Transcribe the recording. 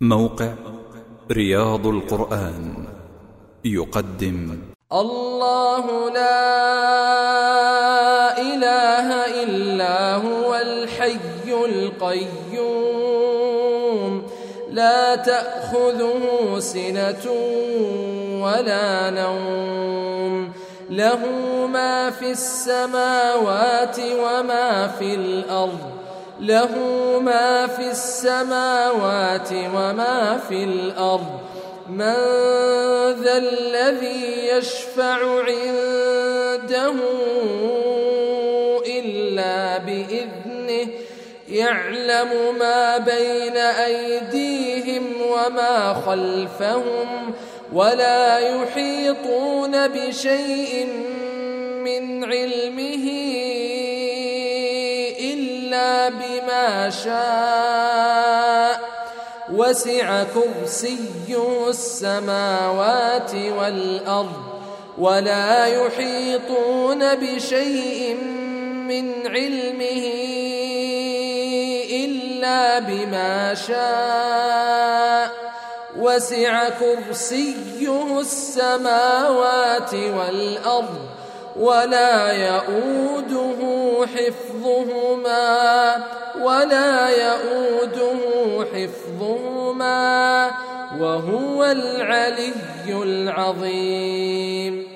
موقع رياض القرآن يقدم. الله لا إله إلا هو الحي القيوم. لا تأخذه سنة ولا نوم. له ما في السماوات وما في الأرض. له ما في السماوات وما في الأرض. من ذا الذي يشفع عنده إلا بإذنه يعلم ما بين أيديهم وما خلفهم ولا يحيطون بشيء من علمه إلا بما شاء وسع كرسيه السماوات والأرض ولا يحيطون بشيء من علمه إلا بما شاء وسع كرسيه السماوات والأرض ولا يؤوده حفظهما ولا يؤوده حفظهما وهو العلي العظيم.